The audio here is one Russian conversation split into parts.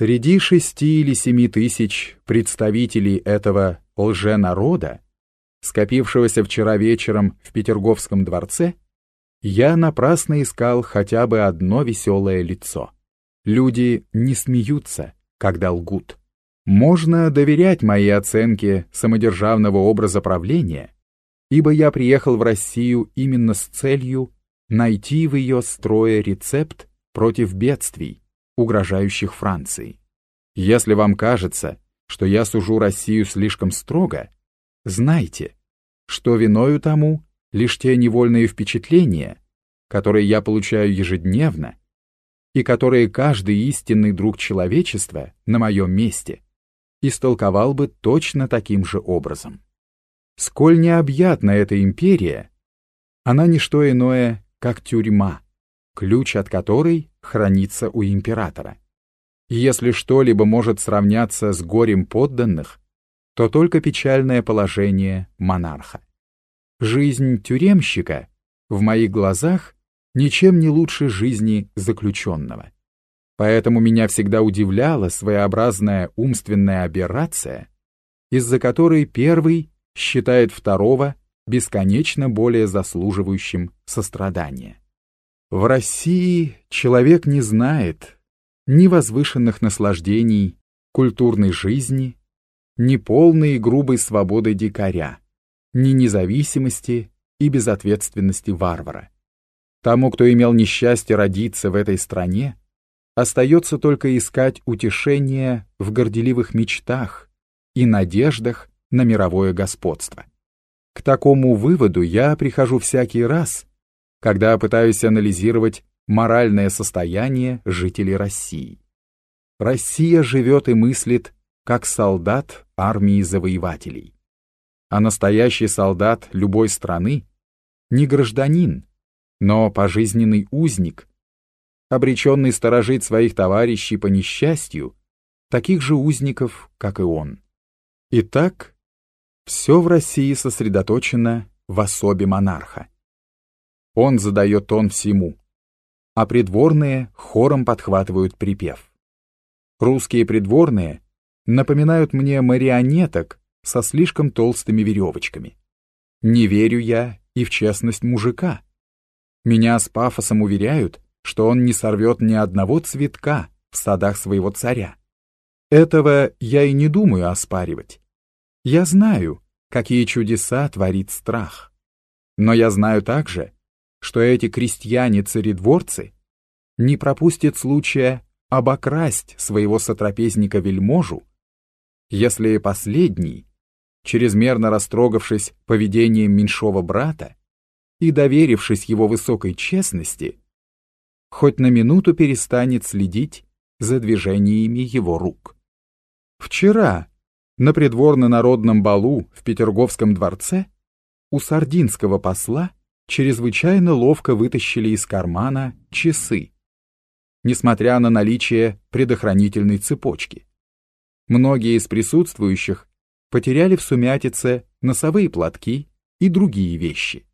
Среди шести или семи тысяч представителей этого лженарода, скопившегося вчера вечером в Петерговском дворце, я напрасно искал хотя бы одно веселое лицо. Люди не смеются, когда лгут. Можно доверять моей оценке самодержавного образа правления, ибо я приехал в Россию именно с целью найти в ее строе рецепт против бедствий, угрожающих Франции. Если вам кажется, что я сужу Россию слишком строго, знайте, что виною тому лишь те невольные впечатления, которые я получаю ежедневно, и которые каждый истинный друг человечества на моем месте истолковал бы точно таким же образом. Сколь необъятна эта империя, она не что иное, как тюрьма, ключ от которой хранится у императора. И если что-либо может сравняться с горем подданных, то только печальное положение монарха. Жизнь тюремщика в моих глазах ничем не лучше жизни заключенного. Поэтому меня всегда удивляла своеобразная умственная аберрация, из-за которой первый считает второго бесконечно более заслуживающим сострадания. В России человек не знает ни возвышенных наслаждений культурной жизни, ни полной и грубой свободы дикаря, ни независимости и безответственности варвара. Тому, кто имел несчастье родиться в этой стране, остается только искать утешение в горделивых мечтах и надеждах на мировое господство. К такому выводу я прихожу всякий раз, когда пытаюсь анализировать моральное состояние жителей России. Россия живет и мыслит, как солдат армии завоевателей. А настоящий солдат любой страны не гражданин, но пожизненный узник, обреченный сторожить своих товарищей по несчастью, таких же узников, как и он. Итак, все в России сосредоточено в особе монарха. Он задает тон всему, а придворные хором подхватывают припев. Русские придворные напоминают мне марионеток со слишком толстыми веревочками. Не верю я и в честность мужика. Меня с пафосом уверяют, что он не сорвет ни одного цветка в садах своего царя. Этого я и не думаю оспаривать. Я знаю, какие чудеса творит страх. Но я знаю также, что эти крестьяне-царедворцы не пропустят случая обокрасть своего сотрапезника-вельможу, если последний, чрезмерно растрогавшись поведением меньшого брата, и, доверившись его высокой честности, хоть на минуту перестанет следить за движениями его рук. Вчера на придворно-народном балу в Петерговском дворце у сардинского посла чрезвычайно ловко вытащили из кармана часы, несмотря на наличие предохранительной цепочки. Многие из присутствующих потеряли в сумятице носовые платки и другие вещи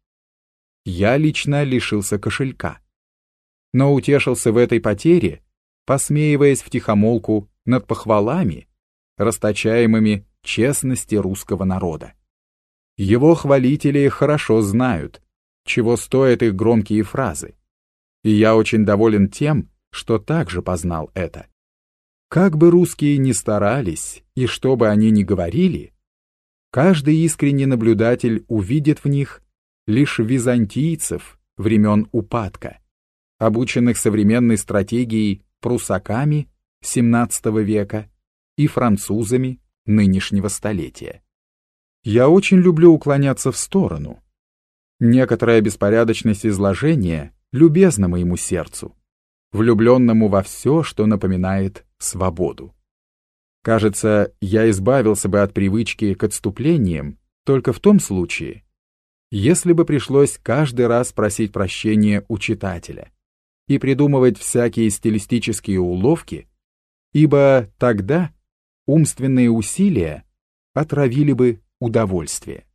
я лично лишился кошелька. Но утешился в этой потере, посмеиваясь втихомолку над похвалами, расточаемыми честности русского народа. Его хвалители хорошо знают, чего стоят их громкие фразы, и я очень доволен тем, что также познал это. Как бы русские ни старались, и что бы они ни говорили, каждый искренний наблюдатель увидит в них лишь византийцев времен упадка, обученных современной стратегией прусаками XVII века и французами нынешнего столетия. Я очень люблю уклоняться в сторону. Некоторая беспорядочность изложения любезна моему сердцу, влюбленному во все, что напоминает свободу. Кажется, я избавился бы от привычки к отступлениям только в том случае, если бы пришлось каждый раз просить прощения у читателя и придумывать всякие стилистические уловки, ибо тогда умственные усилия отравили бы удовольствие.